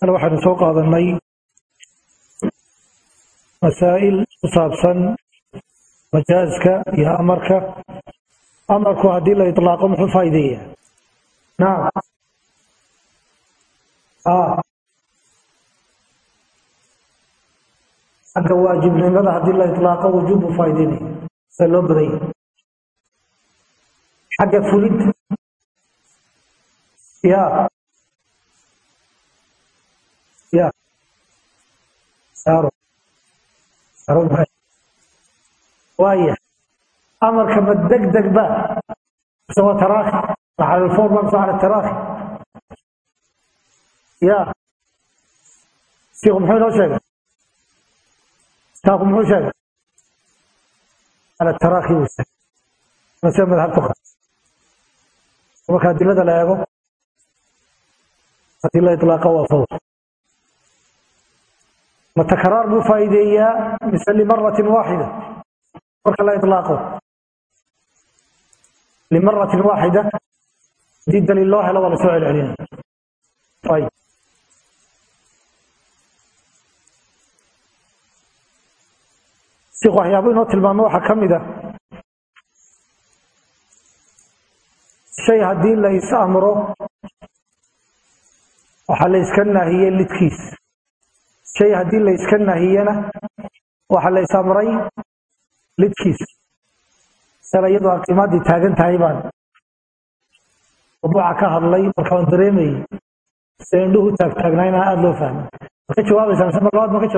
hal waxaynu soo qaadanay masaa'il ku saabsan majaaska iyo amarka. Amarku haddii la itlaaqo muxuu faa'iideeyaa? Nacam xagga waajibnimada haddii la itlaaqo wujuub buu faa'iideynaya. Se loo badanya xagga fulidda ya Yeah. saaro. Saaro maxay waaya amarka ma deg deg ba? Mise waa taraaki macala alfoor baa mise cala taraaki ya siiku muxuu inoo sheegay? Taaku muxuu sheegay? Cala taraaki buu sheegay. Mase madhabtu ka marka adilada la eego haddii la itlaaqa waa fawr. وتكرار مفايدية مثل لمرة واحدة وكان لا إطلاقه لمرة واحدة دي دليل الله لو سؤال علينا طيب شيخ waxyaabo inoo tilmaamo waxaa ka mid ah shay haddii la is amro waxaa la iska nahiyey lidkiis shay haddii la iska nahiyena waxaa la is amray lidkiis. Sala iyadoo aqiimaadii taagan tahay baan. Mawduuca ka hadlay marka waan se indhuhu taagtaagnaa inaan aada loo fahmin. Ma ka mise mar labaad ma ka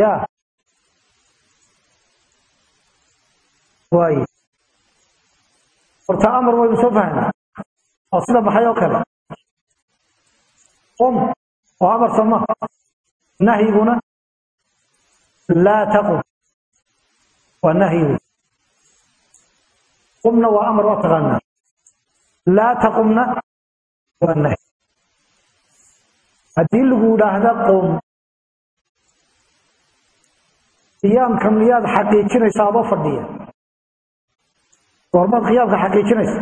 ya waaye horta amar waynu soo fahna oo sida maxay oo kale. Qum oo amar sama nahyiguna laa taqum waa nahyi qumna waa amar waa taqaanaa. Laa taqumna waa nahy haddii lagu yidhaahda qum qiyaamka miyaad xaqiijinaysaa adoo fadhiya? Goormaad qiyaamka xaqiijinaysa?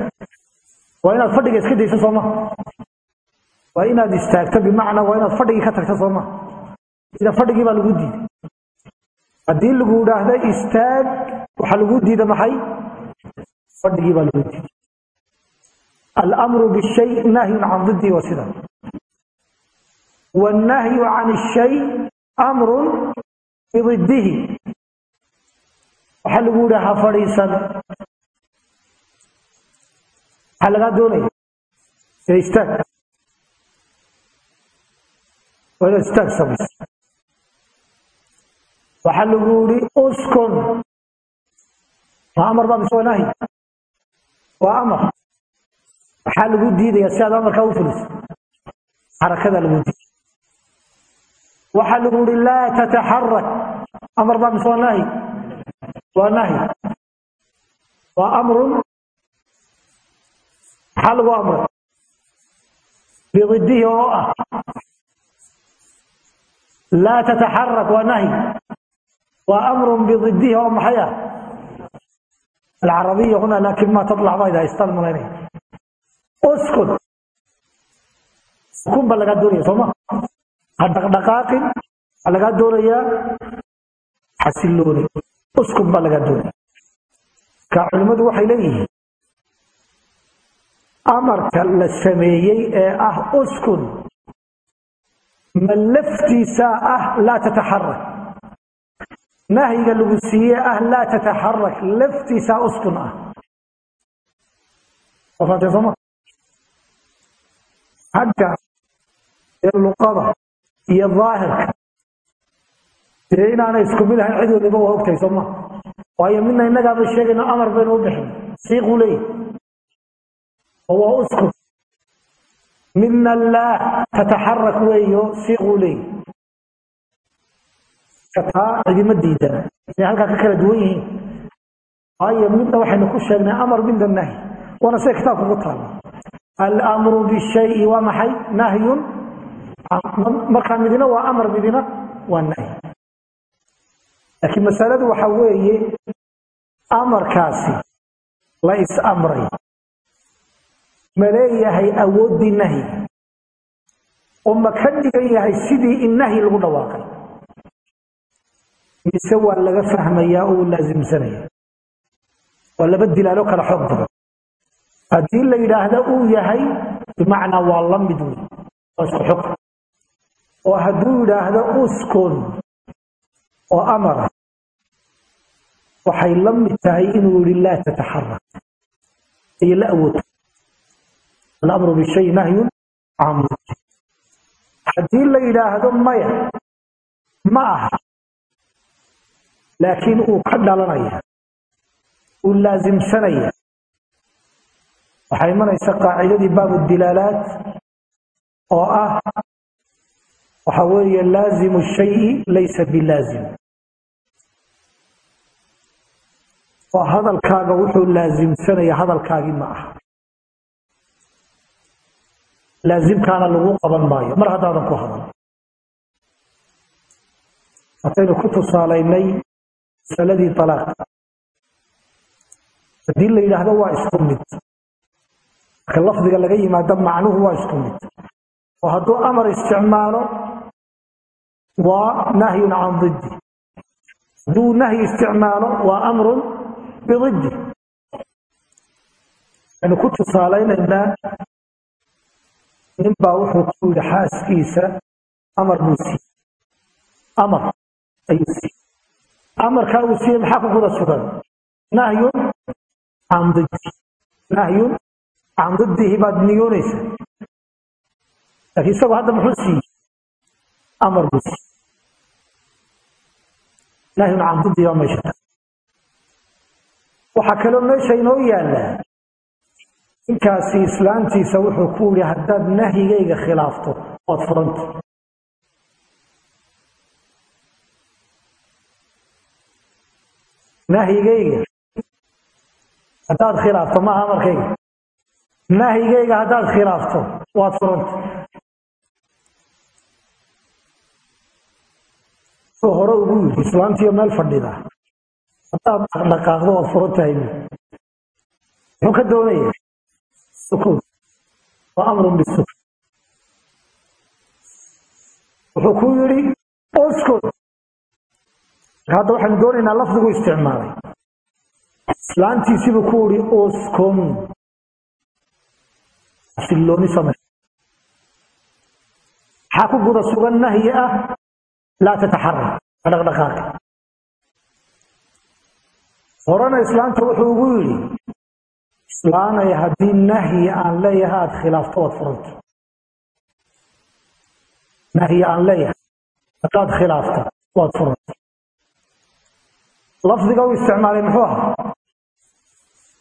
Waa inaad fadhiga iska dayso sooma waa inaad istaagto bimacnaa waa inaad fadhigii ka tagto sooma sida fadhigii baa lagu diiday. Haddii lagu yidhaahda istaag waxaa lagu diida maxay? Fadhigii baa lagu diiday. Alamru bishay nahyun can didii wa sida. Wannahyu can shay amrun bididihi waxaa lagu yidhi ha fadhiisan. Maxaa lagaa doonaya ee istaag samayso waxaa lagu yidhi uskun. Waa amar baa mise waa nahyi waa amar. Waxaa lagu diidaya si aad amarkaa u fuliso xarakadaa lagu diiday. Waxaa lagu yidhi laa tataxarak amar baa mise waa nahyi waa nahyi waa amrun. Maxaa lagu amray. Bididihi oo ah laa tataxarak waa nahy waa amru bididihi oo maxay alcarabiya huna laakin ma taطlac bayd haystaan malaynaya sukun ba lagaa doonaya sooma ha dhaqdhaqaaqin waxaa lagaa doonayaa xasilooni uskun baa lagaa doonaya marka culimmadu waxay leeyihiin amarka la sameeyey ee ah uskun ma laftiisa ah laa tataxarak nahyiga lagu siiye ah laa tataxarak laftiisa uskun ah. Xagga ee luqada iyo daahirka dee inaanay isku mid ahayn cid waliba waa ogtahay sooma waayo midna innagaaba sheegayno amar baynu u bixin. Siiquu leeyahy oo waa uskun midna laa tataxarak weeyo siiquu leeyahy cidima diidana inay halkaa ka kala duwan yihiin. Waayo midna waxaynu ku sheegnay amar midna nahyi waana sida kitaabka ku taala alamru bishayi waa maxay? Nahyun. Markaa midina waa amar midina waa nahyi laakiin masaladu waxa weeye amarkaasi la is amray ma leeyahay awooddii nahyiga oo ma ka dhigan yahay sidii in nahyi lagu dhawaaqay. mise waa laga fahmayaa oo uu laasimsanaya waa laba dilaalo kala xoog badan. haddii la yidhaahdo uu yahay bimacnaa waa la mid wey waa isku xukm oo hadduu yidhaahdo uskun oo amara waxay la mid tahay inuu yihi laa tataxarak iyo la awood alamru bishay nahyun can haddii la yidhaahdo maya ma aha laakiin uu ka dhalanaya uu laasimsanaya waxay imanaysa qaacidadii baabu dilaalaat oo ah waxa weeye laazimu shayi laysa bilaazim oo hadalkaaga wuxuu laasimsanaya hadalkaagii ma aha laasimkaana lagu qaban maayo mar haddaadan ku hadal hataynu ku tusaalaynay masaladii alaaqa haddii la yidhaahdo waa isku mid marka lafdiga laga yimaado macnuhu waa isku mid oo hadduu amar isticmaalo waa nahyun can diddi hadduu nahyi isticmaalo waa amrun bididdi waxaynu ku tusaalaynaynaa nin baa wuxuu ku yidhi xaaskiisa amar buu siiyey. Amar ayuu siiyey. Amarkaa uu siiyey maxaa ku guda sugan? Nahyun can diddi nahyun can diddihi baad niyoonaysa laakiin isagoo hadda muxuu siiyey? Amar buu siiyey. Nahyun can diddihi baa meesha waxaa kaloo meesha inoo yaalla ninkaasi islaantiisa wuxuu ku yidhi haddaad nahyigayga khilaafto waad furanta. Nahyigayga. Haddaad khilaafto maaha amarkayga nahyigayga haddaad khilaafto waad furanta. Hore ugu yidhi islaantiyo meel fadhida. Haddaad dhaqdhaqaaqdo waad furan tahay muxuu ka doonaya waa amrun bisukun. Wuxuu ku yidhi uskun. Hadda waxaanu doonaynaa lafdigu isticmaalay. Islaantiisibuu ku yidhi uskun. Xasilooni samey maxaa ku guda sugan nahyi ah laa tataxarak dhaqdhaqaaqa horena islaanta wuxuu ugu yidhi islaanay haddii nahyi aan leeyahay aada khilaafto waad furanta. Nahyi aan leeyahay haddaad khilaafto waad furanta. Lafdiga uu isticmaalay muxuu ahaa?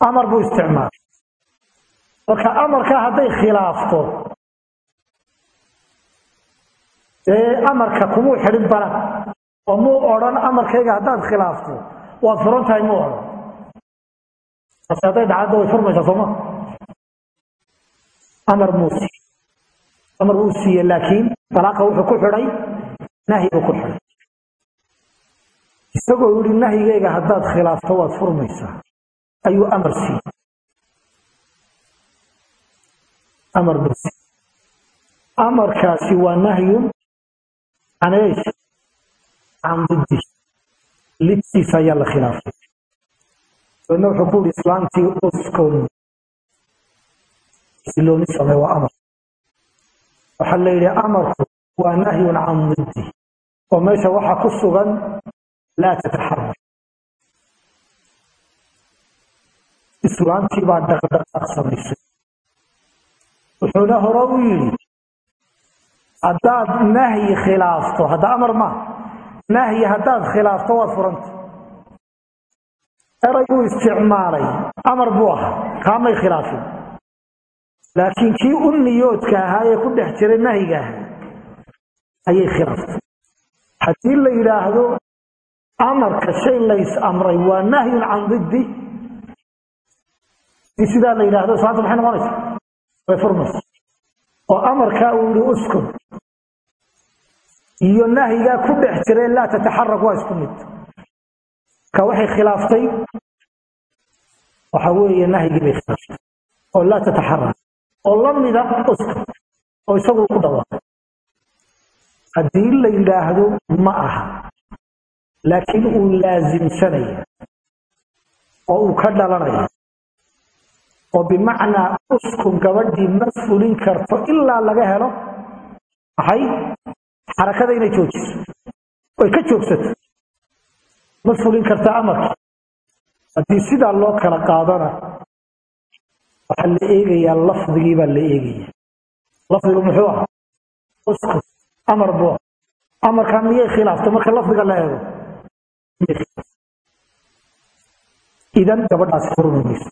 Amar buu isticmaalay. Marka amarkaa hadday khilaafto dee amarka kumuu xidhin bana oo muu odhan amarkayga haddaad khilaafto? Waad furan tahay muu odhan taasi hadday dhacadda way furmaysaa sooma amar muu siiye amar wuu siiye laakiin dalaaqa wuxuu ku xidhay nahyi buu ku xidhay. Isagoo yidhi nahyigayga haddaad khilaafto waad furmaysaa. Ayuu amar siiyey. Amar buu siiye amarkaasi waa nahyun can eesh can diddi lidkiisa ayaa la khilaafay dabeedna wuxuu ku yidhi islaantii uskon silooni samee waa amar. Waxaa la yidhi amarku waa nahyun can diddi oo meesha waxaa ku sugan laa tataxarak islaantii baa dhaqdhaqaaq samaysay wuxuuna hore u yidhi haddaad nahyi khilaafto hadda amar ma nahyi haddaad khilaafto waad furanta eray buu isticmaalay. Amar buu ahaa. Kaamay khilaafin. Laakiin kii u niyoodka ahaa ee ku dhex jiray nahyiga ahaa ayay khilaaftay haddii la yidhaahdo amarka shay lays amray waa nahyun can diddi. Dii sidaa la yidhaahdo islaanta maxay noqonaysa? Way furmaysa. Oo amarkaa uu yihi uskun. Iyo nahyigaa ku dhex jiray laa tataxarak waa isku mid ka waxay khilaaftay? Waxa weeye nahyigii bay khilaaftay. Oo laa tataxarak oo la mida uskun oo isagu ku dhawaaqay haddii la yidhaahdo ma aha. Laakiin uu laasimsanaya oo uu ka dhalanaya. Oo bimacnaa uskun gabadhii ma fulin karto ilaa laga helo maxay xarakada inay joojiso. Oy ka joogsato ma fulin karta amarkii haddii sidaa loo kala qaadana waxaa la eegayaa lafdigii baa la eegaya lafdigu muxuu ah uskun amar buu amarkaa miyay khilaafto marka lafdiga la eego idan gabadhaasi furmaymayso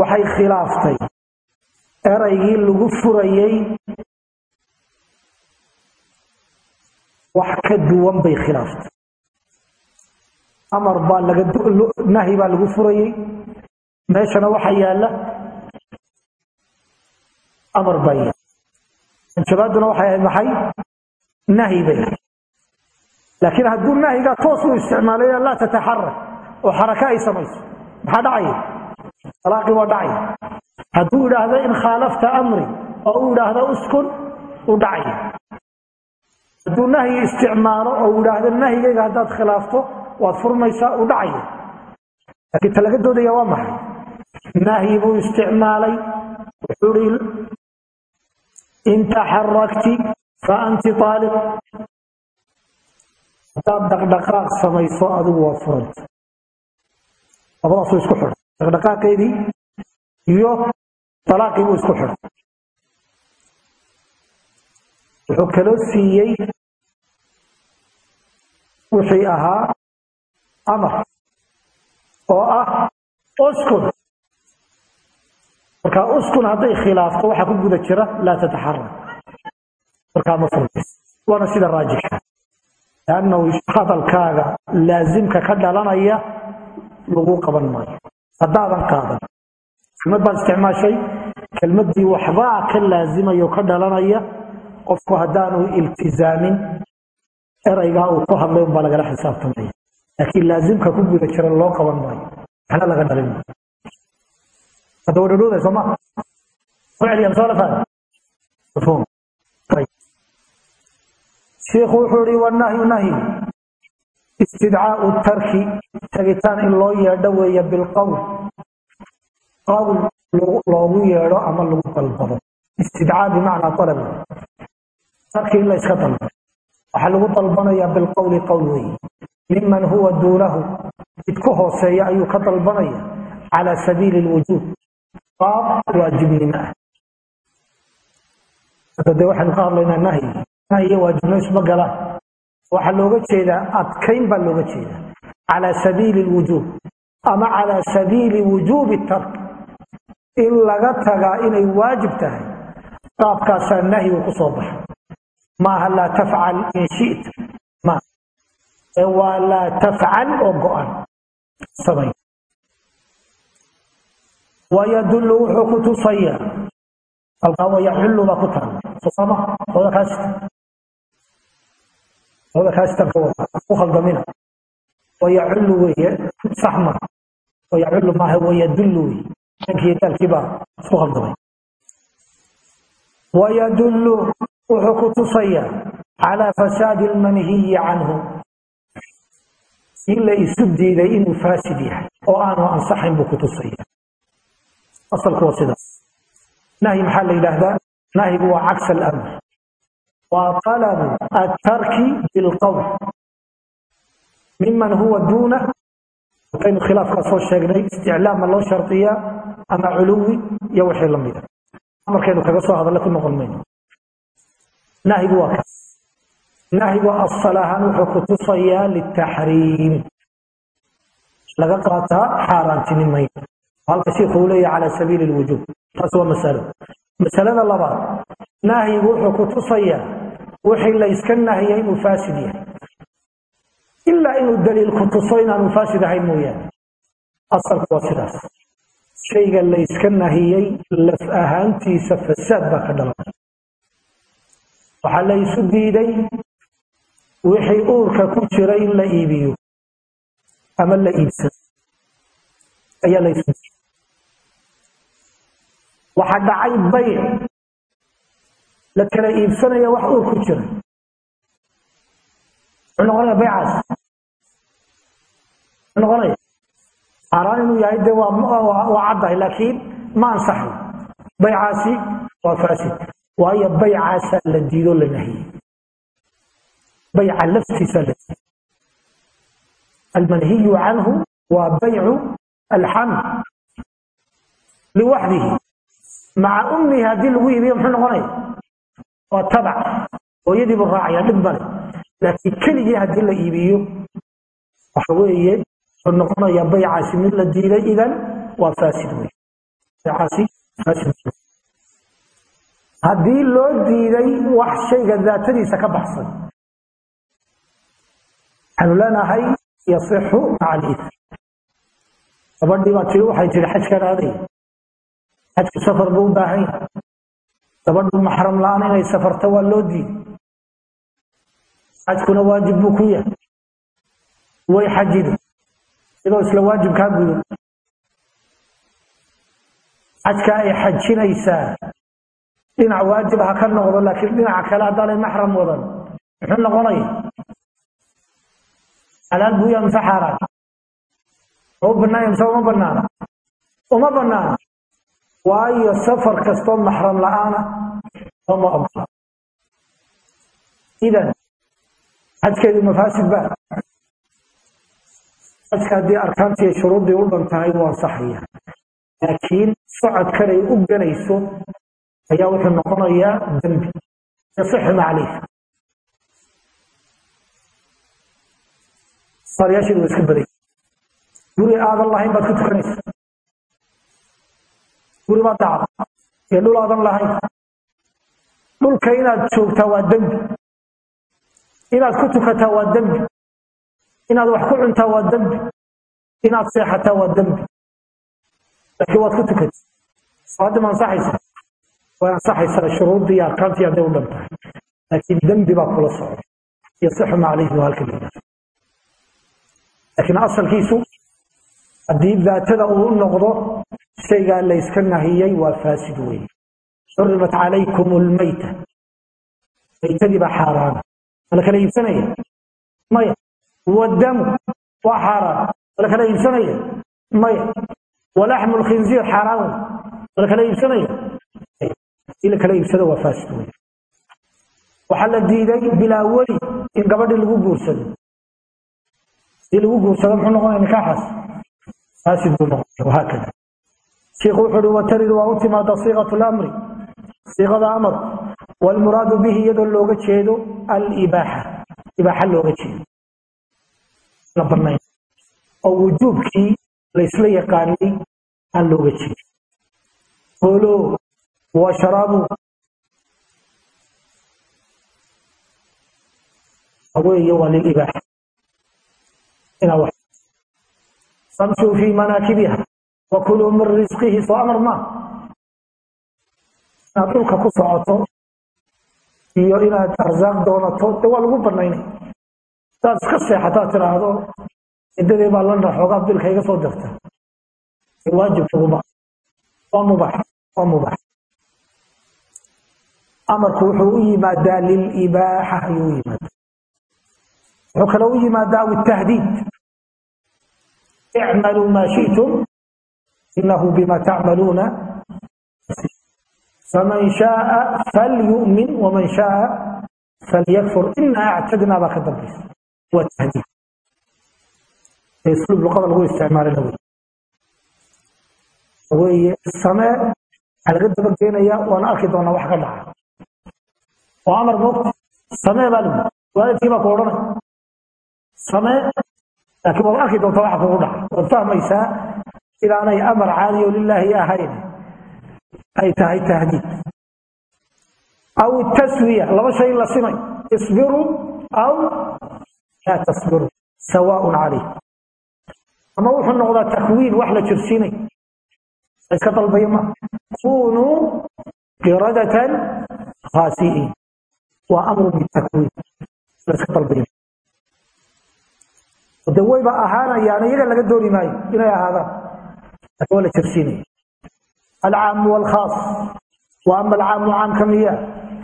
waxay khilaaftay. Eraygii lagu furayey wax ka duwan bay khilaaftay amar baa nahyi baa lagu furayey meeshana waxaa yaalla amar baa yaalla jabaaduna waxay ahayd maxay? Nahyi bay. Laakiin hadduu nahyigaa toos u isticmaalay laa tataxarak oo xaraka ay samayso. Maxaa dhacaya alaaqii waa dhacaya hadduu idhaahdo in khaalafta amri oo uu idhaahdo uskun u dhacaya hadduu nahyi isticmaalo oo uu idhaahdo nahyigayga haddaad khilaafto waad furmaysaa u dhacaya laakiin ta doodaya waa maxay? Nahyi buu isticmaalay. Wuxuu i in taxarakti fa anti aaliq haddaad dhaqdhaqaaq samayso adigu waa furanta. Labadaasuu isku xidhay dhaqdhaqaaqeedii iyo alaaqii buu isku xidhay wuxuu kaloo siiyey wixii ahaa amar oo ah uskun. Markaa uskun hadday khilaafto waxaa ku guda jira laa tataxarak markaa ma furmayso waana sida raajixa lannahu hadalkaaga laasimka ka dhalanaya lagu qaban maayo. Haddaadan qaadan. Kelmad baad isticmaashay. Kelmaddii waxbaa ka laasimayo ka dhalanaya qofku haddaanu iltizaamin eraygaa uu ku hadlay unbaa lagala xisaabtamaya laakiin laasimka ku guda jira loo qaban maayo. Waxna laga dhalin. Maayo hadda wadhadhooda sooma mafhum shiikhu wuxuu ihi wanahyu nahyi istidcaau tarki tagitaan in loo yeedho weeye bilqowl qowl loogu yeedho ama lagu dalbado. Istidcaa bimacnaa alab tarki in la dalbo waxaa lagu dalbanayaa bilqowli qowl miman huwa duunahu mid ku hooseeya ayuu ka dalbanaya cala sabiili lwujuub qaab waajibnimo ah. Hadda dee waxaynu ka hadlaynaa nahyi nahyiyo waajibnimo isma galaan waxaa looga jeedaa adkayn baa looga jeedaa. Cala sabiili lwujuub ama cala sabiili wujuubi tark. In laga tagaa inay waajib tahay qaabkaasaa nahyigu ku soo baxa maaha laa tafcal in shita. Waa laa tafcal oo go-an. Wayadullu wuxuu ku tusayaa. Halkaa wayaxullu baa ku taala sooma oda kaasita oda kaasitan ka wada. Ku khaldamina. Wayaxullu weeye sax wayaxullu maaha wayadullu weye dhankii daalkii baa isku khaldamay. Wayadullu wuxuu ku tusayaa calaa fasaadi almanhiyi canhu. Si la isu diiday inuu faasid yahay oo aanu ansaxayn buu ku tusaya asalku waa sidaas. Nahyi maxaa la yidhaahdaa? Nahyigu waa caks alamr waa talabu attarki bilqowl miman huwa duuna waxaynu khilaafkaa soo sheegnay isticlaam loo shardiyaa ama culuwi iyo wixii lamida amarkaynu kaga soo hadalla ku noqon mayno nahyigu waa kaas nahyigu asal ahaan wuxuu ku tusayaa litaxriim. Laga qaataa xaaraantinimayn halka shiikhu uu leeyahay cala sabiili lwujuub taas waa masalo masalada labaad nahyigu wuxuu ku tusayaa wixii la yska nahiyay inuu faasid yahay. Ilaa inuu daliil ku tuso inaanu faasid ahayn mooyaane. Asalku waa sidaas. Shayga la nahiyey laf ahaantiisa fasaad baa ka dhalanaya waxaa la isu diiday wixii uurka ku jira in la iibiyo ama la iibsado. Ayaa la diiday. Waxaa dhacay bayc la kala iibsanaya wax uur ku jira. Muxuu noqonaya baycaas muxuu noqonaya xaaraan inuu yahay dee waa caddahay laakiin ma ansaxay baycaasi waa faasid waayo baycaasaa la diido la nahiyey bayca laftiisaa la diiday almanhiyu canhu waa baycu alxamd liwaxdihi maca ummihi haddii lagu iibiyo muxuu noqonaya waa tabac hooyadiibu raacaya dhib male laakiin keligii haddii la iibiyo. Waxa weeye wuxuu noqonayaa baycaasi mid la diiday idan waa faasid wey baycaasi faasid haddii loo diiday wax shayga daatadiisa ka baxsan. Waxaanu leenahay yasixu maca aliid gabadhii baa tii waxay tihi xajkaan aaday xajku safar buu u baahan yahay. Gabadhu maxram la'aan inay safarto waa loo diiday xajkuna waajib buu ku yahay. Way xajida sidoo isla waajibkaa gudan xajka ay xajinaysaa dhinac waajib ha ka noqdo laakiin dhinaca kale haddaanay maxram wadan muxuu noqonaya xalaal buu yaa mise xaaraan ma u banaanya mise uma banaana uma banaana waayo safar kastoo maxram la'aana oma ogola idan xajkeedu mafaasid ba xajka haddii arkaantii shuruuddii u dhan tahay wuu ansaxaya laakiin socodkanay u ganayso ayaa wuxuu noqonayaa dembi yasixu macaleyh saaryaasheedu waa iska baday guri aadan lahayn baad ku tukanaysa. Guri baad dhacda iyo dhul aadan lahayn. Dhulka inaad joogtaa waa dembi inaad ku tukataa waa dembi inaad wax ku cuntaa waa dembi inaad seexataa waa dembi laakiin waad ku tukata soo hadda ma way ansaxaysaa shuruuddii arkaantii hadday u dhan tahay laakiin dembi baa kula socda. Yasixu ma calayhi waa halka la laakiin asalkiisu haddii daatada uu noqdo shaygaa layska nahiyey waa faasid weeye xurimat calaykum lmayta maytadii baa xaaraana mala kala iibsanaya maya. Wadamu waa xaaraan. Mala kala iibsanaya maya. Walaxmu lkhinziir xaaraan. Mala kala iibsanaya in la kala iibsado waa faasid weye waxaa la diiday bilaa weli in gabadhii lagu guursado. Hadii lagu guursado muxuu noqonaya nikaaxaas? Faasid buu noqonaya wahaakada sheikhu wuxuu uhi watarid waa u timaada siiqatu lamri. Siiqada amar walmuraadu bihi iyadoo looga jeedo alibaaxa. Ibaaxa looga jeedo. La banayn oo wujuubkii laysla yaqaanay aan looga jeedin inaa wax famshuu fii manaakibiha wakuluu min risqihi soo amar maa inaad dhulka ku iyo inaad arsaaq doonato. De waa lagu banaynay hadaad iska seexataad tiraahdo ciddadii baa london xoogaa bilka iga soo dirta. Waajib kuguma waa mubax waa mubax amarku wuxuu u yimaadaa lilibaaxa ayuu u yimaada wuxuu kale u yimaadaa witahdiid icmaluu maa shitum inahu bima tacmaluuna faman shaaa falyumin waman shaaa falyakfur. Ina actadna baa ka dambaysa. Waa tahdiid. Sluub luqada lagu isticmaalina wey weye samee waxaa laga dabageenayaa waana arki doonaa wax ka dhaca oo amar moogta samee baa lagu waalidkii baa ku odhanay samee laakiin waad arki doontaa waxa kugu dhaca waad fahmaysaa inaanay amar caadi oo lilaahi ahayn ay tahay tahdiid aw taswiya laba shay la simay. Isbiruu aw laa tasbiruu sawaaء calaykum ama wuxuu noqdaa takwiin wax la jirsiinay iska dalbaya waa amru bitakwiin la iska dalbaya de wayba ahaanayaan iyaga laga dooni maayo inay ahaadaan. Waa la jirsiinaya alcaamu waalkhaas wa ama alcaamu caamka miya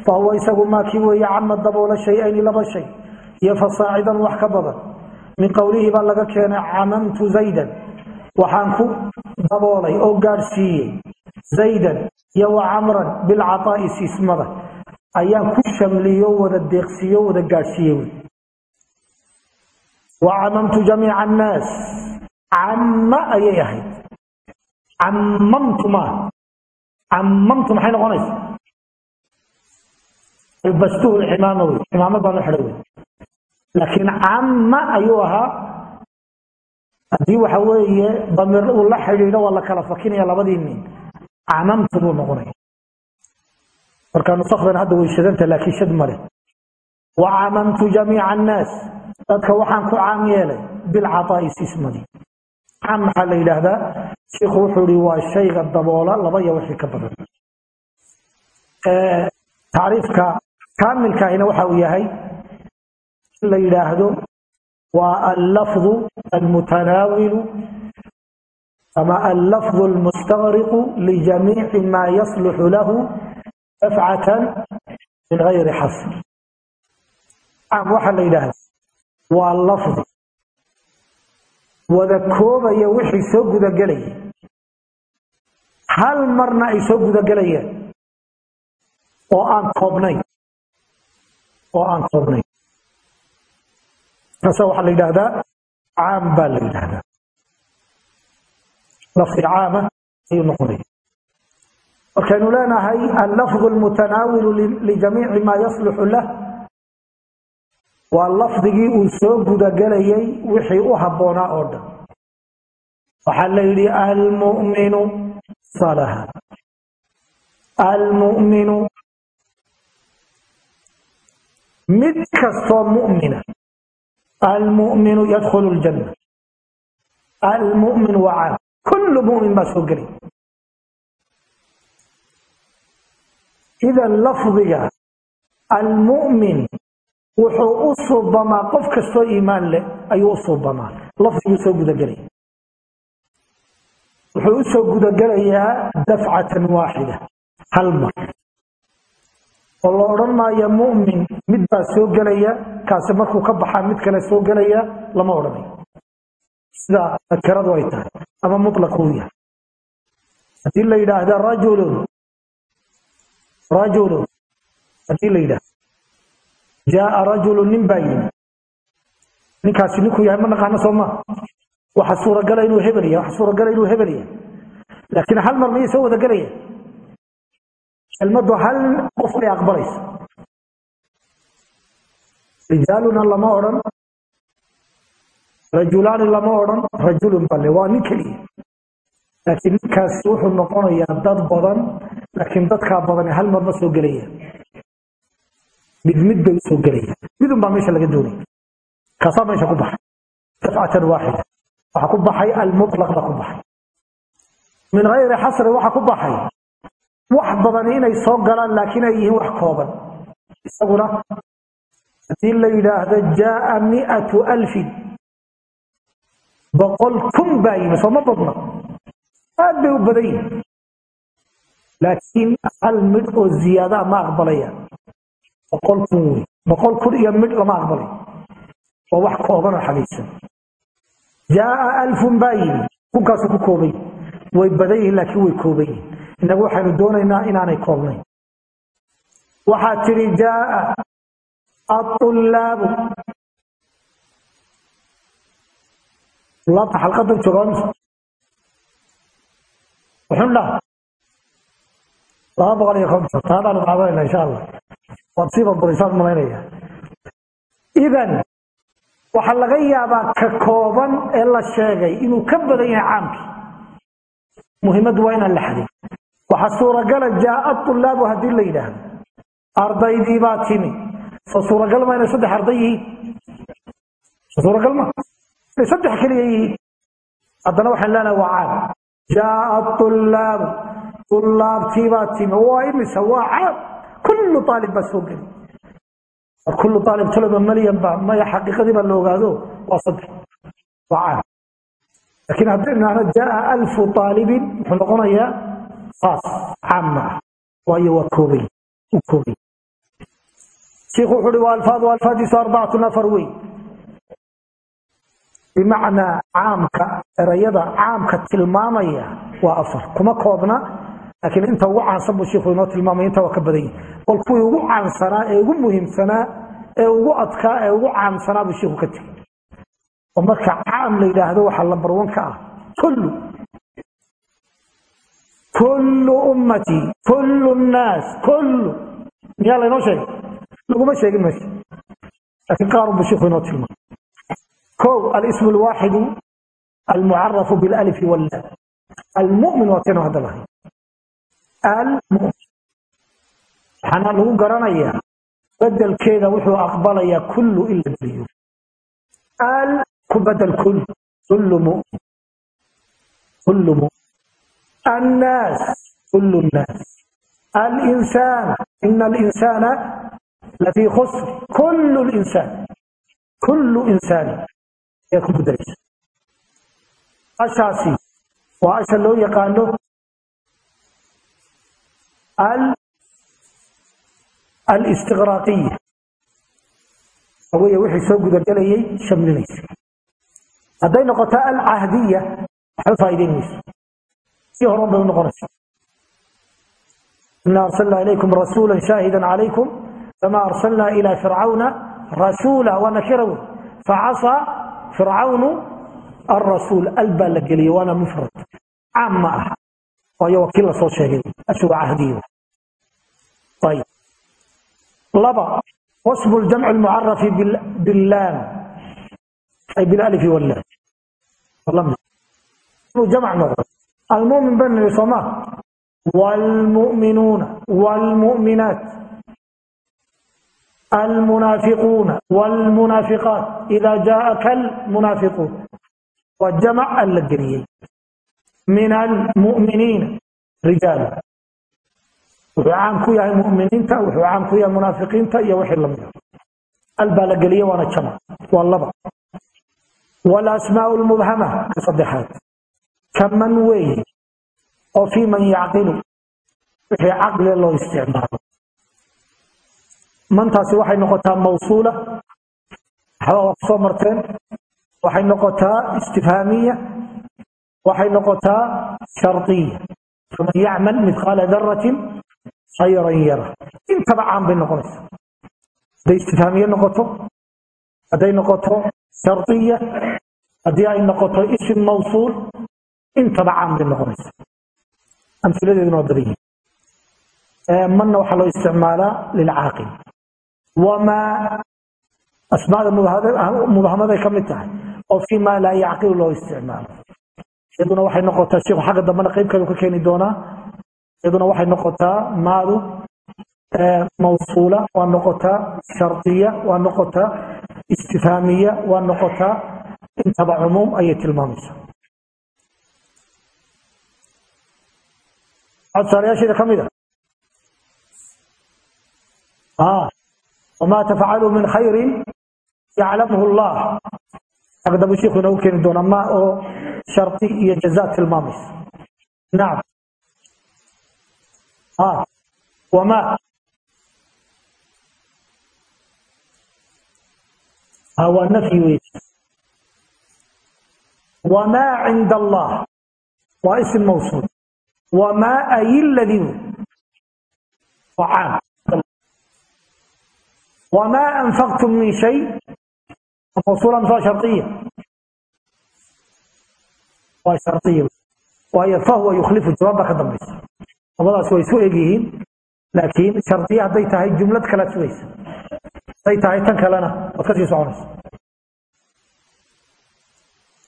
fahuwa isagu maa kii weeye cama daboola shay-ayni laba shay. Iyo fasaacidan wax ka badan. Min qowlihii baa laga keenay camamtu zaydan. Waxaan ku daboolay oo gaadhsiiyey zaydan iyo wa camran bilcataa'i siismada ayaan ku shamliyo wada deeqsiiyo wada gaadhsiiyey wy wa camamtu jamiica annaas. Camma ayay ahayd. Cammamtu maaha cammamtu maxay noqonaysa? Albastuhu lcimaama wey. Cimaamad baan u xidhay wey. Laakiin camma ayuu ahaa. Haddii waxa weeye damiir uu la xidhiidho waa la kala fakinaya labadii nin. Camamtu buu noqonaya marka nusakdan hadda way shadanta laakiin shad male wa camamtu jamiica annaas. Dadka waxaan ku caam yeelay bilcataa'i sismadii caam maxaa la yidhaahdaa? Shiikhu wuxuu ihi waa shayga daboola laba iyo wixii ka badan. Tacriifka kaamilkaahina waxa uu yahay in la yidhaahdo waa allafظu almutanaawilu ama allafظu almustagriqu lijamiici ma yasluxu lahu dafcatan min gayri xasr caam waxaa la yidhaahda waa lafdi wada koobaya wixii soo gudagelaya hal marna ay soo gudagelayaan oo aan koobnayn oo aan koobnayn taasa waxaa la yidhaahdaa caam baa la yidhaahdaa lafdi markaynu leenahay allafظu almutanaawilu lijamiici ma yasluxu lah. Waa lafdigii uu soo gudagelayay wixii u habboonaa oo dhan. Waxaa la yidhi almuminu salaha. Almuminu. Mid kastoo mumina. Almuminu yadkhulu ljanna almumin waa caam kullu mumin baa soo gelay idan lafdiga almumin wuxuu u suubamaa qof kastoo iimaan leh ayuu u suubamaa lafdiguu soo gudagelaya wuxuu u soo gudagelayaa dafcatan waaxida hal mar. Oo la odhan maayo mu'min mid baa soo gelaya kaasi markuu ka baxaa mid kale soo gelaya lama odhanayo sida nakiradu ay tahay ama mutlaq uu yahay haddii la yidhaahda rajulun rajulun haddii la yidhahda jaaa rajulu nin baa yimi ninkaasi ninkuu yahay ma naqaano soo maa waxa suuragala inuu hebel yahay waxa suuragala inuu hebel yahay laakiin hal mar miyay soo wada gelaya kelmaddu hal qof ay aqbalaysa rijaaluna lama odhan rajulaani lama odhan rajulun bale waa nin keliya laakiin ninkaasi wuxuu noqonayaa dad badan laakiin dadkaa badani hal mar ma soo gelaya. Mid mid bay u soo gelayaan midun baa meesha laga doonaya kaasaa meesha ku baxay dafcatan waaxida waxaa ku baxay almutlaq baa ku baxay. Min gayri xasri waxa ku baxay. Wax badan inay soo galaan laakiin ay yihiin wax kooban. Isaguna haddii la yidhaahdo jaaa miatu alfin. Boqol kun baa yimi sooma badna. Aad bay u badan yihiin laakiin hal midh oo ziyaadaa ma aqbalayaan boqol kun wey. Boqol kun iyo midh lama aqbalay. Waa wax koobanoo xabiibsan jaaa alfun baa yimi kunkaasu ku kooban yihiin way badan yihiin laakiin way kooban yihiin innagu waxaynu doonaynaa inaanay koobnayn. Waxaa tidhi jaaa aulaabu laabta xalqadan joogaamisa wuxun dhaha laba boqol iyo konton. Taadaanu qaadanayna insha allah waad sii badbadaysaan malaynaya. Idan waxaa laga yaabaa ka kooban ee la sheegay inuu ka badan yahay caamkii muhimaddu waa inaan la xadin. Waxaa suuragala jaaa ulaabu haddii la yidhaahdo. Ardaydii baa timi. Soo suuragal ma inay saddex arday yihiin? Soo suuragal ma? Inay saddex keliya yihiin? Haddana waxaan leenahay waa caam. Jaaa ulaabu ulaabtii baa timi waa imisa waa caam kullu aalib baa soo geli kullu aalib talaba malyan ba maya xaqiiqadii baa la ogaado waa saddex waa caam laakiin haddaynu nahno jaaa alfu aalibin wuxuu noqonayaa saas caam ma ah waayo waa koobay u koobay shiikhu wuxu uhi waa alfaadu alfaadiisu arbacatu laakiin inta ugu caansan buu shiiku inoo tilmaamay inta waa ka badan yihi bal kuwii ugu caansanaa ee ugu muhiimsanaa ee ugu adkaa ee ugu caansanaa buu shiiku ka tegey. Oo marka caam la yidhaahdo waxaa lambar wan ka ah kullu kullu ummatii kullu nnaas kullu. Miyaa laynoo sheegay? Laguma sheegin meesha. Laakiin qaarun buu shiiku inoo tilmaamay. O alismu alwaaxidu almucarafu bilalifi walla. Almumin waa taynu hadda lahay حنا لو غرانيا بدل كذا وحو اقبليا كل الا الديو ال كبدل كل كل مؤمن كل مؤمن الناس كل الناس الانسان ان الانسان لفي خسر كل الانسان كل انسان ee ku bedelaysa ashaasi waa asha loo alistiqraaqiya wey wixii soo gudagelayay shamlinaysa hadday noqoto alcahdiya waxba faa'iideyn mayso horan bay u noqonaysa ina arsalna ilaykum rasuula shaahida calaykum kama arsalna ila fircawna rasuula waa nakira wey facasaa fircawnu alrasuul al la geliyey waana mufrad caam ma aha waayo waa kii la soo sheegay ashu waa cahdiyo ayib laba wasmu ljamci lmucarafi billaam ay bilalifi wallaam inuu jamc noqdo almumin baan niri sooma min almuminiina rijaal wuxuu caan ku yahay muminiinta wuxuu caan ku yahay munaafiqiinta iyo wixii la mid al la geliye waana jama waa laba walasmaau lmubhama ka saddexaad kaman weeye oo fii man yacqilu wixii caqli loo isticmaalo mantaasi waxay noqotaa mawsuula waxba waa ku soo marteen waxay noqotaa istifhaamiya waxay noqotaa shardiya faman yacmal midqaala daratin khayran yara intaba caan bay noqonaysa hadday istifhaamiye noqoto hadday noqoto shardiya haddii ay noqoto isim mawsuul intaba caan bay noqonaysa amsiladeeduna waa badan manna waxaa loo isticmaalaa lilcaaqil. Wamaa asmaada mubahamaday ka mid tahay oo fii maa laa yacqilu loo isticmaalo iyaduna waxay noqotaa shiku xagga dambena qaybkeedu ka keeni doonaa. Iyaduna waxay noqotaa maadu mawsuula waa noqotaa shardiya waa noqotaa istifaamiya waa noqotaa intaba cumuum ayay tilmaamaysa codsaarayaasheeda ka mid ah. ah, a wamaa tafcalu min khayrin yaclamhu allah. Xagdabuu shiiku inoogu keeni doonaa ma oo shardi iyo jazaa tilmaamaysa nacam ha. Wama ha waa nafyi wey wma cinda allah waa isim mawsuul. Wma ay ladibu waa caam wma anfaqtum min shay. Mawsuula soo shardiya waa shardiya waayo fahuwa yukhlifu jawaabba ka dambaysa. Labadaasi way isu egyihiin laakiin shardiya hadday tahay jumlad kalaad sugaysa. Hadday tahay tan kalena waad ka sii soconaysa.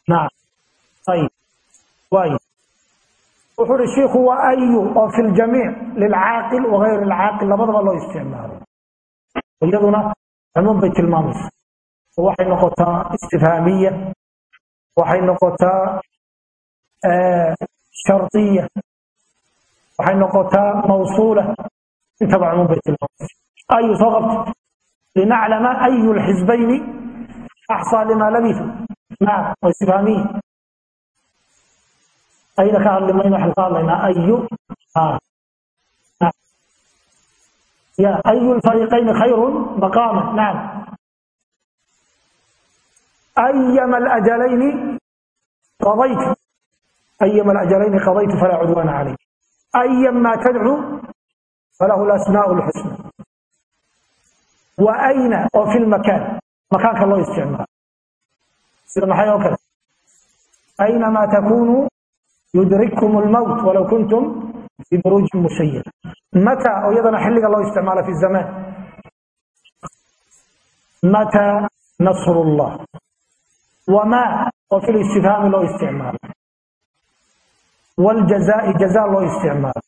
Nacam ayib waay wuxuu uhi shiikhu waa ayu oo fi ljamiic lilcaaqil wagayr ilcaaqil labadaba loo isticmaalo iyaduna cumuum bay tilmaamaysa waxay noqotaa istifhaamiya waxay noqotaa shardiya waxay noqotaa mawsuula. Intaba cumuum bay tilmaamaysa ayu soo qabta linaclama ayu lxisbayni axsaa lima labisu nacam waa istifhaamiya ayna ka hadli mayno waxaan ka hadlaynaa ayu ya ayu lfariiqayni khayrun maqaama nacam ayama alajalayni qadaytu ayama alajalayni qadaytu falaa cudwaana calayh ayama tadcu falahu lasmaau lxusna wa ayna oo fi lmakaan makaanka loo isticmaalo sida maxay oo kale aynamaa takunuu yudrikkum lmowt walow kuntum fi buruujin mushayad mata oo iyadana xilliga loo isticmaalo fi zamaan mata nasru llah wma oo fi listifhaami loo isticmaalo wاljazai jaza loo isticmaalo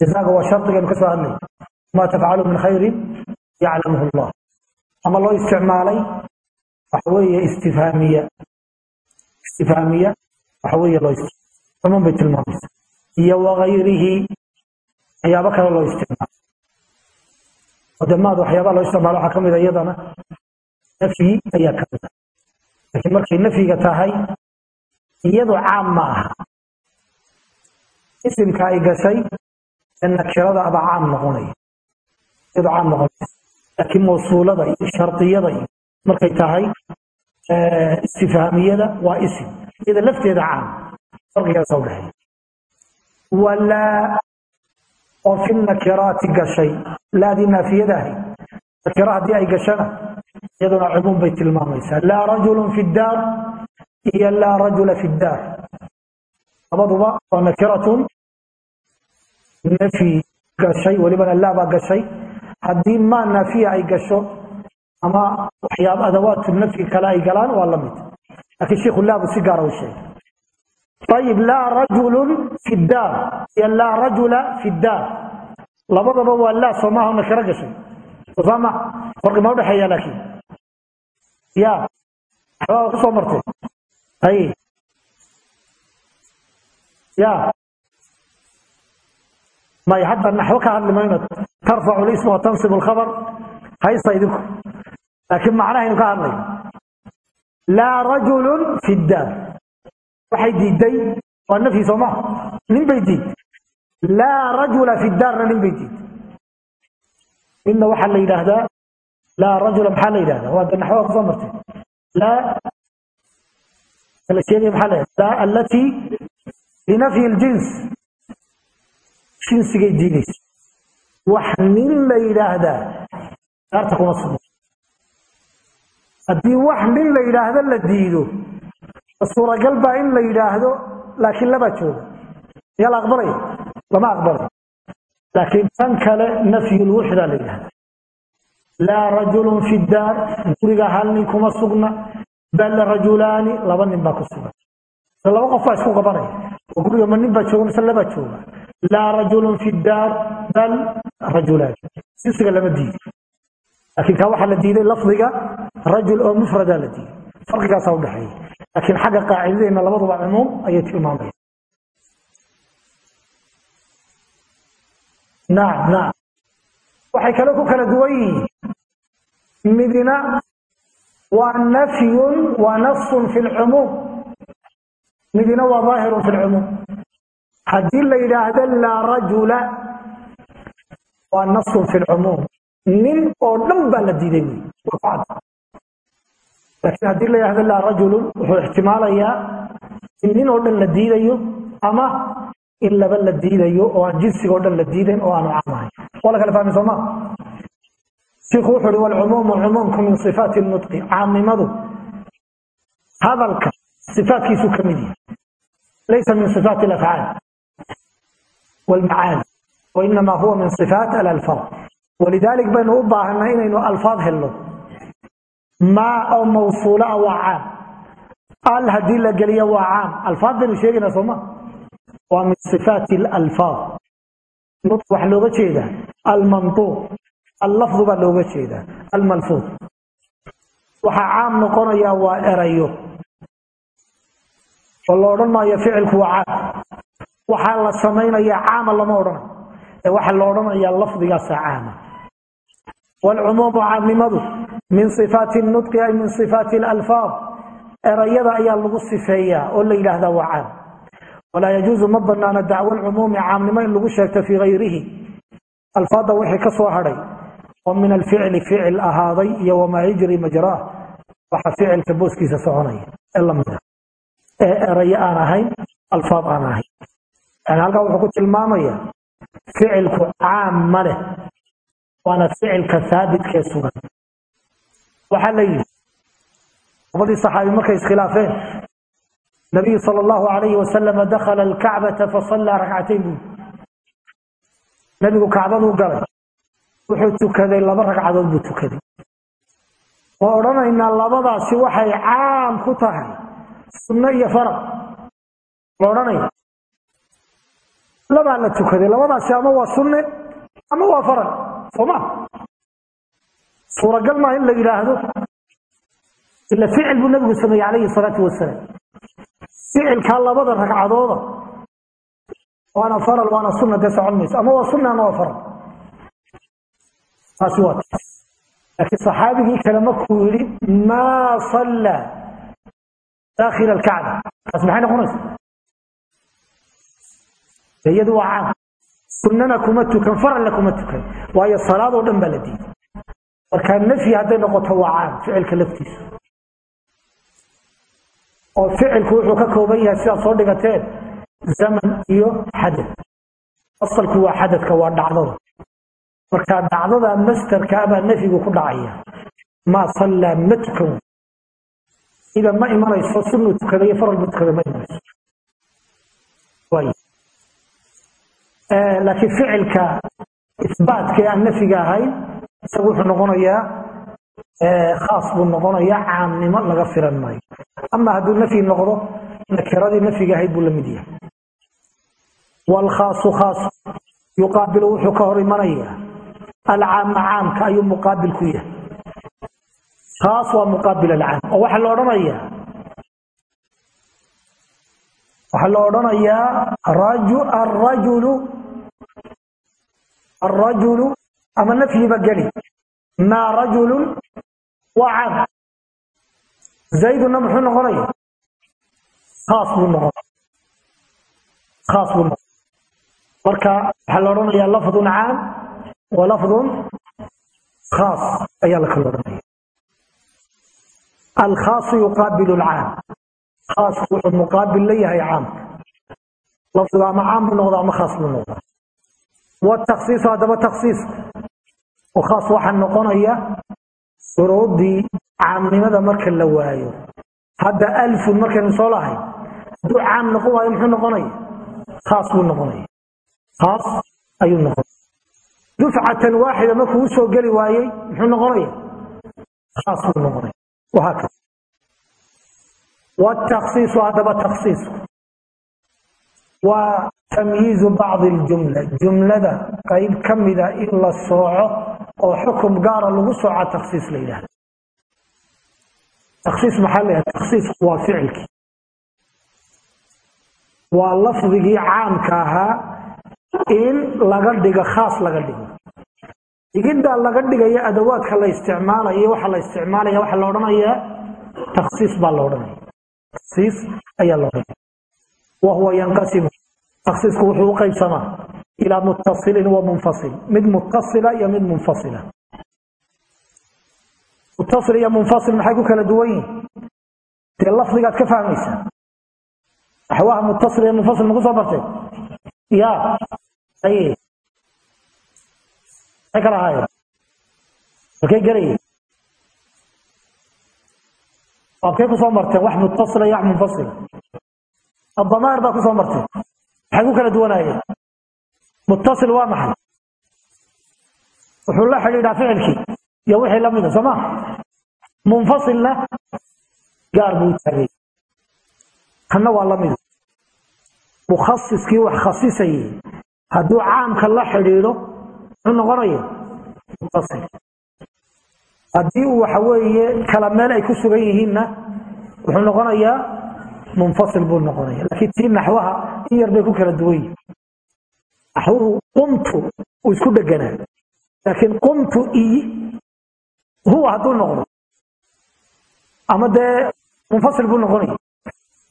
jazaga waa shardigaynu ka soo hadlay ma tafcalu min khayrin yaclamhu llah ama loo isticmaalay waxa weeye istifhaamiya istifhaamiya waxa weeye loo cumuum bay tilmaamaysa iyo wagayrihi waxyaabo kale loo isticmaalo wadamaad waxyaabaa loo isticmaalo waxaa ka mid a iyadana nafyi ayaa ka mid a laakiin markay nafyiga tahay iyadu caam ma aha isimka ay gashay nakirada aba caam noqonaya iyadu caam noqonaysa laakiin mawsuulada iyo shardiyada markay tahay istifhaamiyada waa isim. Iyada lafteeda caam farqigaasa udhexeeya walaa oo fi nakiraati gashay laadii naafiyada nakira haddii ay gashana iyaduna cumuum bay tilmaamaysaa. Laa rajulun fi daar iyo laa rajula fi daar labaduba waa nakiratun. Nafyi gashay welibana laabaa gashay. Haddii maa naafiya ay gasho ama waxyaaba adawaatu nafyi kale ay galaan waa la mid laakiin sheikhu laabu si gaara u sheegay. Ayib laa rajulun fi daar. Iyo laa rajula fi daar. Labadaba waa laa soomaaha nakiro gashay. Sosaama farqi ma udhexeeya laakiin. Ya. Waxbaa ku soo martay. Hay hadda naxwo ka hadli mayno tarfacu lisma wa tansibu lkhabar haysta idinku. Laakiin macnahaynu ka hadlay. Laa rajulun fi daar waxay diiday waa nafyi soo maha nin bay diid. Laa rajula fi daarna nin bay diid. Midna waxaa la yidhaahdaa laa rajula maxaa la yidhahdaa waa de naxwada ku soo martay. Laa la maxaa la laa allatii binafyi ljins jinsigay diidaysa wax nin la yidhaahdaa daarta kuma sugna haddii wax nin la yidhaahdo la diido suuragal baa in la yidhaahdo laakiin labaa jooga. Miyaa la aqbalaya lama aqbalayo laakiin tan kale nafyulwuxda la yidhahda laa rajulun fi daar guriga hal nin kuma sugna. Bal rajulaani laba nin baa ku oo guriga ma nin baa jooga mise labaa jooga laa rajulun fi daar bal rajulaani jinsiga lama diido laakiin kaa waxaa la diiday lafdiga rajul oo mufradaa la diiday farqigaasaa udhexeeya laakiin xagga qaacidadeena labaduba cumuum ayay tilmaamaya nacam nacam waxay kale ku kala duwan yihiin midna waa nafyun wa nasun fi midna waa daahirun fi lcumuum haddii la yidhaahdo laa rajula waa nasun fi lcumuum nin oo dhan baa la diiday laakiin haddii la yidhahdo laa rajulun wuxuu ixtimaalayaa in nin oo dhan la diidayo ama in laba la diidayo oo aan jinsiga o dhan la diidayn oo aanu caam ahayn waa la kala fahmay sooma shiku wuxuu uhi walcumuumu cumuumku min sifaati nutqi. Caamnimadu hadalka sifaatkiisu ka mid yahay laysa min sifaati alafcaal walmacaani wainama huwa min sifaat alalfaad walidalik baynu u baahanay inaynu alfaad helno maa oo mawsuula ah waa caam al haddii la geliyo waa caam alfaad baynu sheegaynaa sooma waa min sifaati alalfaad nutq waxaa looga jeedaa almantuuq allafdu baa looga jeedaa almalfuud waxaa caam noqonaya waa erayo oo la odhan maayo ficilku waa caam waxaa la samaynayaa caama lama odhanayo ee waxaa la odhanayaa caama. Waalcumuumu caamnimadu min sifaati nutqi ay min sifaati alalfaad erayada ayaa lagu sifeeyaa oo la yidhaahdaa waa caam walaa yajuusu ma banaana dacwo lcumuumi caamnimo in lagu sheegto fii hayrihi alfaadda wixii ka soo hadhay oo min alficli ficil ahaaday iyo wamaa yajri majraah. Waxa ficilka booskiisa soconaya ee lamida ee erayo aan ahayn alfaad aan ahayn yani halkaa wuxuu ku tilmaamaya ficilku caam ma leh waana ficilka haabitkee sugan. Waxaa la yidhi labadii saxaabi markay iskhilaafeen nabiyu sal allahu alayhi wasalama dakhala alkacbata fasallaa rakcatayn buu nabigu kacbaduu galay wuxuu tukaday laba ragcadood buu tukaday. Ma odhanaynaa labadaasi waxay caam ku tahay sunno iyo faraq ma odhanaya labaa la tukaday labadaasi ama waa sunne ama waa faraq sooma suuragal maa in la yidhaahdo. Ila ficil buu nabigu sameeyey calayhi salaatu wasalaam ficilkaa labada ragcadooda. Waana faral waana sunna dee socon mayso. Ama waa sunna ama waa faral taasi waa laakiin saxaabigii kale markuu yidhi maa sallaa daakhila alkacba taas maxay noqonaysa iyadu waa caam sunnana kuma tukan faralna kuma tukan waayo salaadoo dhan baa la diiday markaa nafyi hadday noqoto waa caam ficilka laftiisu oo ficilku wuxuu ka kooban yahay sidaad soo dhigateen zaman iyo xadad asalku waa xadadka waa dhacdada marka dhacdada mastarkaa baa nafyigu ku dhacaya maa sallaa ma tukan ida ma imanayso sunuu tukada iyo faral buu ma imanayso laakiin ficilka isbaatka ee aan nafyiga ahayn isagu wuxuu noqonayaa khaas buu noqonayaa caamnimo laga filan maayo ama hadduu nafyi noqdo nakiradii nafyiga ahayd buu la yahay waalkhaasu khaas yuqaabilu wuxuu ka hor imanayaa alcaama caamka ayuu muqaabil ku yahay khaas waa muqaabil alcaam oo waxaa la odhanayaa waxaa la odhanayaa arajulu arajulu ama nafyiba geli. Maa rajulun waa zayduna muxuu noqonaya? Khaas buu noqon khaas buu noqon marka waxaa la odhanayaa lafdun caam wa khaas ayaa la kala odhanaya alkhaasu yuqaabilu alcaam khaasku wuxuu muqaabil la yahay caamka lafdigu ama caam buu noqda ama khaas buu noqda wataksiisu haddaba taksiisku oo khaas waxaa noqonaya shuruudii caamnimada marka la waayo. Hadda alfun markaynu soo lahay hadduu caam noqon waayo muxuu noqonaya khaas buu noqonaya khaas ayuu noqonaya dufcatan waaxida markuu u soo geli waayey muxuu noqonaya khaas buu noqonaya wataksiisu haddaba taksiisku waa tamyiizu bacdi ljumla jumlada qayb ka mida in la sooco oo xukum gaara lagu sooca taksiis la yidhahda taksiis maxaa la yidhahda taksiisku waa ficilkii. Waa lafdigii digiddaa laga dhigaya adawaadka la isticmaalayo waxa la isticmaalaya waxaa la odhanayaa taksiis baa la odhanaya. Taksiis ayaa la odhanaya. Wahuwa yanqasimu. Taksiisku wuxuu u qaybsamaa. Ilaa muttasilin wa munfasil. Mid muttasila iyo mid munfasila. Muttasil iyo munfasil maxay ku kala duwan yihiin dee lafdigaad ka fahmaysaa waxwaha muttasil iyo munfasil ma ku soo bartay? Ya aye kala ahaayeen halkay gelayeen waabkay ku soo marteen wax muttasila iyo wax munfasila adamair baa ku soo marteen maxay ku kala duwanaayeen. Muttasil waa maxay? Wuxuu la xidhiidhaa ficilkii iyo wixii la mida sooma munfasilna gaar buu taagay kanna waa la mida. Mukhasiskii wax khasisayay. Hadduu caamka la xidhiidho noqonaya muttasil haddii uu waxa weeye kala meel ay ku sugan yihiinna wuxuu noqonayaa munfasil buu noqonaya laakiin tii naxwaha in yar bay ku kala duwan yihiin naxwuhu qumtu uu isku dheganaa. Laakiin qumtu i huwa hadduu noqdo. Ama dee munfasil buu noqonaya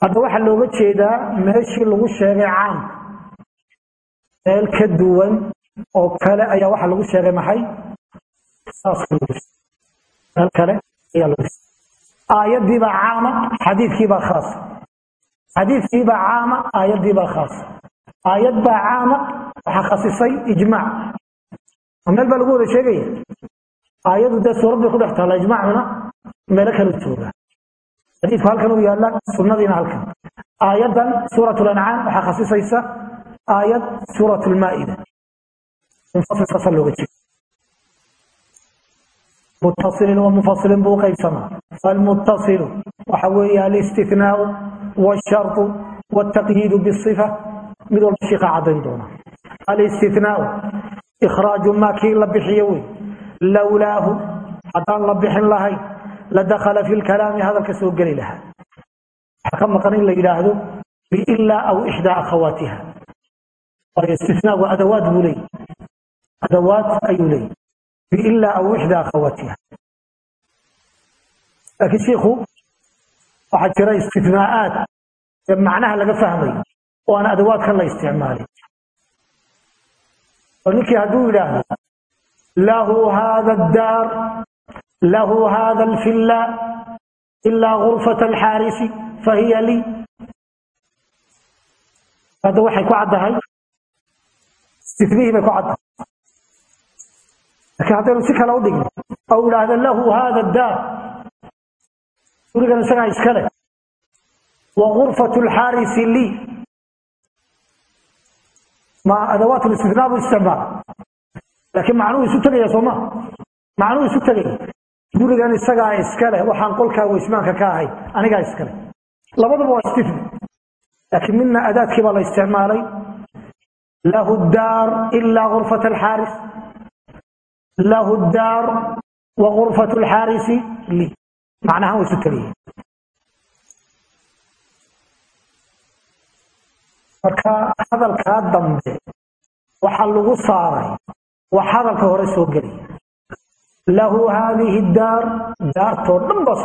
hadda waxaa looga jeedaa meeshii lagu sheegay caamka meel ka duwan oo kale ayaa waxaa lagu sheegay maxay? Kale aayadiibaa caama xadiidkiibaa khaasa xadiidkiibaa caama aayadiibaa khaasa aayad baa caama waxaa khasisay ijmaac meel baa lagu wada sheegaya? Aayadu dee suurad ku dhex taalla ijmaacuna meelo kale jooga. Xadiidku halkan uu yaalla sunnadiina halkan. Aayadan suurat lancaam waxaa khasisaysa aayad suurat mufasilka looga jeedo muttasilin wa munfasilin buu qaybsamaa falmuttasilu waxa weeye alistinaau wsharu wtaqyiidu biifa mid walba shiiqa cadayn doona. Alistinaau ikhraaju maa kii la bixiyo wey. Lowlaahu haddaan la bixin lahayn ladakhala fi lkalaami hadalka soo geli lahaa waxaa ka maqan in la yidhaahdo biilaa aw ixdaa akhawaatiha. Waayo istinaagu adawaad buu leeyahy أدوات أي لي بإلا أو إحدى أخواتها لكن شيخو waxaa jira istifnaa'aad ee macnaha laga fahmayo oo aan adawaadkan la isticmaalin oo ninkii hadduu yidhaahdo lahu hada addaar lahu hada alfilla ilaa gurfata alxaarisi fahiya lii hadda waxay ku caddahay istifnihii bay ku caddahay laakiin haddaynu si kale u dhigno oo idhaahdo lahu hada addaar gurigan isagaa iska leh. Wa gurfatu lxaarisi lii ma adawaat listifnaa buu isticmaala laakiin macnuhu isu tegaya sooma macnuhu isu tegaya gurigan isagaa iska leh waxaan qolkaa weysmaanka ka ahay anigaa iska leh. Labaduba waa istifni laakiin midna adaadkii baa la isticmaalay. Lahu daar ilaa gurfata alxaaris lahu daar wa gurfatu alxaarisi lii macnahaan waa isu tegaya marka hadalkaa dambe waxaa lagu saaray wax hadalka hore soo gelaya lahu haadihi daar daartoo dhan baa